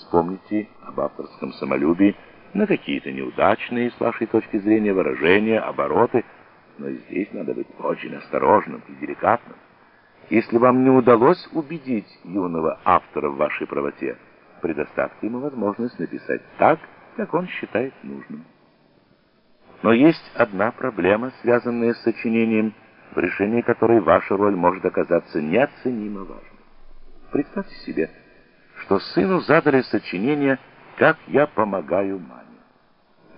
Вспомните об авторском самолюбии на какие-то неудачные, с вашей точки зрения, выражения, обороты, но здесь надо быть очень осторожным и деликатным. Если вам не удалось убедить юного автора в вашей правоте, предоставьте ему возможность написать так, как он считает нужным. Но есть одна проблема, связанная с сочинением, в решении которой ваша роль может оказаться неоценимо важной. Представьте себе, что сыну задали сочинение «Как я помогаю маме».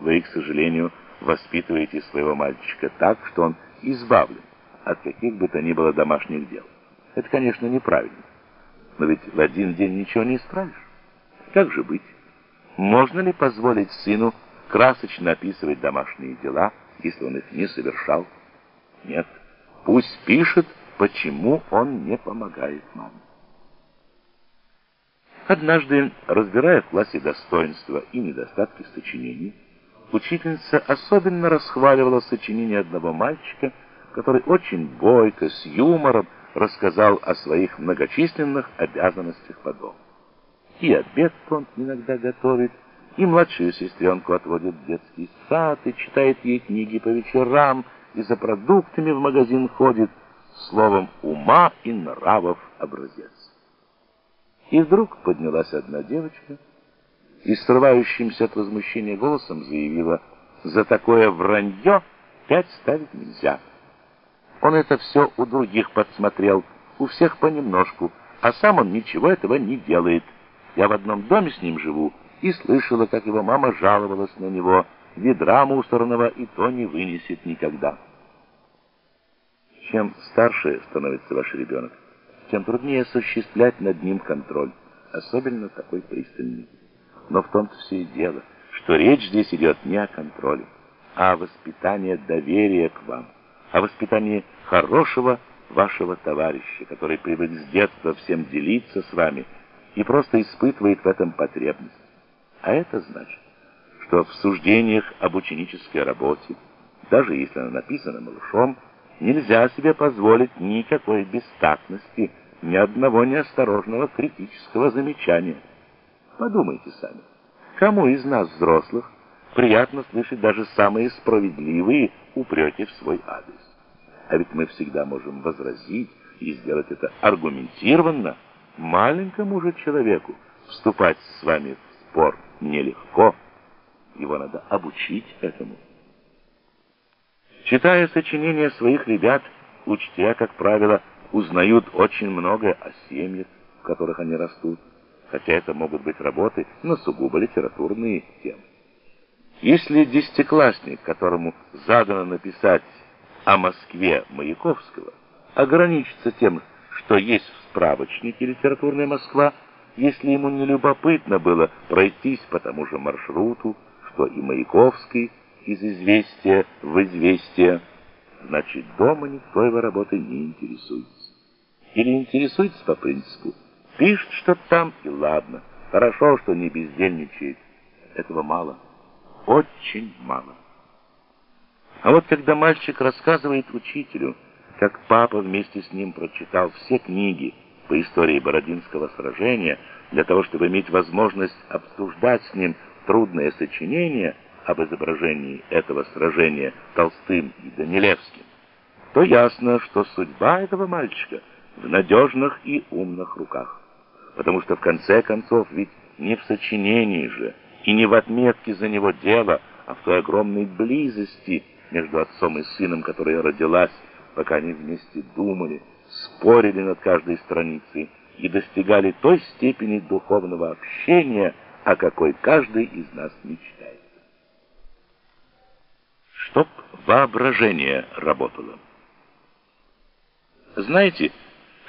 Вы, к сожалению, воспитываете своего мальчика так, что он избавлен от каких бы то ни было домашних дел. Это, конечно, неправильно. Но ведь в один день ничего не исправишь. Как же быть? Можно ли позволить сыну красочно описывать домашние дела, если он их не совершал? Нет. Пусть пишет, почему он не помогает маме. Однажды, разбирая в классе достоинства и недостатки сочинений, учительница особенно расхваливала сочинение одного мальчика, который очень бойко, с юмором рассказал о своих многочисленных обязанностях по дому. И обед он иногда готовит, и младшую сестренку отводит в детский сад, и читает ей книги по вечерам, и за продуктами в магазин ходит, словом, ума и нравов образец. И вдруг поднялась одна девочка и срывающимся от возмущения голосом заявила, «За такое вранье пять ставить нельзя». Он это все у других подсмотрел, у всех понемножку, а сам он ничего этого не делает. Я в одном доме с ним живу и слышала, как его мама жаловалась на него, ведра мусорного и то не вынесет никогда. Чем старше становится ваш ребенок, тем труднее осуществлять над ним контроль, особенно такой пристальный. Но в том-то все и дело, что речь здесь идет не о контроле, а о воспитании доверия к вам, о воспитании хорошего вашего товарища, который привык с детства всем делиться с вами и просто испытывает в этом потребность. А это значит, что в суждениях об ученической работе, даже если она написана малышом, нельзя себе позволить никакой бестактности, ни одного неосторожного критического замечания. Подумайте сами, кому из нас, взрослых, приятно слышать даже самые справедливые упреки в свой адрес? А ведь мы всегда можем возразить и сделать это аргументированно. Маленькому же человеку вступать с вами в спор нелегко. Его надо обучить этому. Читая сочинения своих ребят, учителя, как правило, узнают очень многое о семьях, в которых они растут, хотя это могут быть работы на сугубо литературные темы. Если десятиклассник, которому задано написать о Москве Маяковского, ограничится тем, что есть в справочнике «Литературная Москва», если ему не любопытно было пройтись по тому же маршруту, что и Маяковский из «Известия» в «Известия», значит, дома никто его работой не интересуется или интересуется по принципу пишет что-то там и ладно, хорошо, что не бездельничает. Этого мало, очень мало. А вот когда мальчик рассказывает учителю, как папа вместе с ним прочитал все книги по истории Бородинского сражения для того, чтобы иметь возможность обсуждать с ним трудное сочинение об изображении этого сражения Толстым и Данилевским, то ясно, что судьба этого мальчика — в надежных и умных руках. Потому что в конце концов ведь не в сочинении же и не в отметке за него дело, а в той огромной близости между отцом и сыном, которая родилась, пока они вместе думали, спорили над каждой страницей и достигали той степени духовного общения, о какой каждый из нас мечтает. Чтоб воображение работало. Знаете,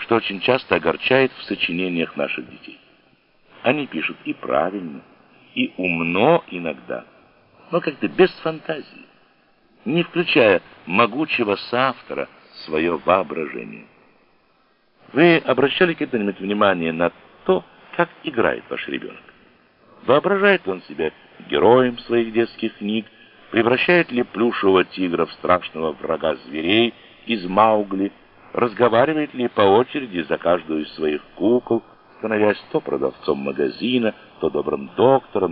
что очень часто огорчает в сочинениях наших детей. Они пишут и правильно, и умно иногда, но как-то без фантазии, не включая могучего соавтора свое воображение. Вы обращали когда-нибудь внимание на то, как играет ваш ребенок? Воображает он себя героем своих детских книг, превращает ли плюшевого тигра в страшного врага зверей из Маугли, разговаривает ли по очереди за каждую из своих кукол, становясь то продавцом магазина, то добрым доктором,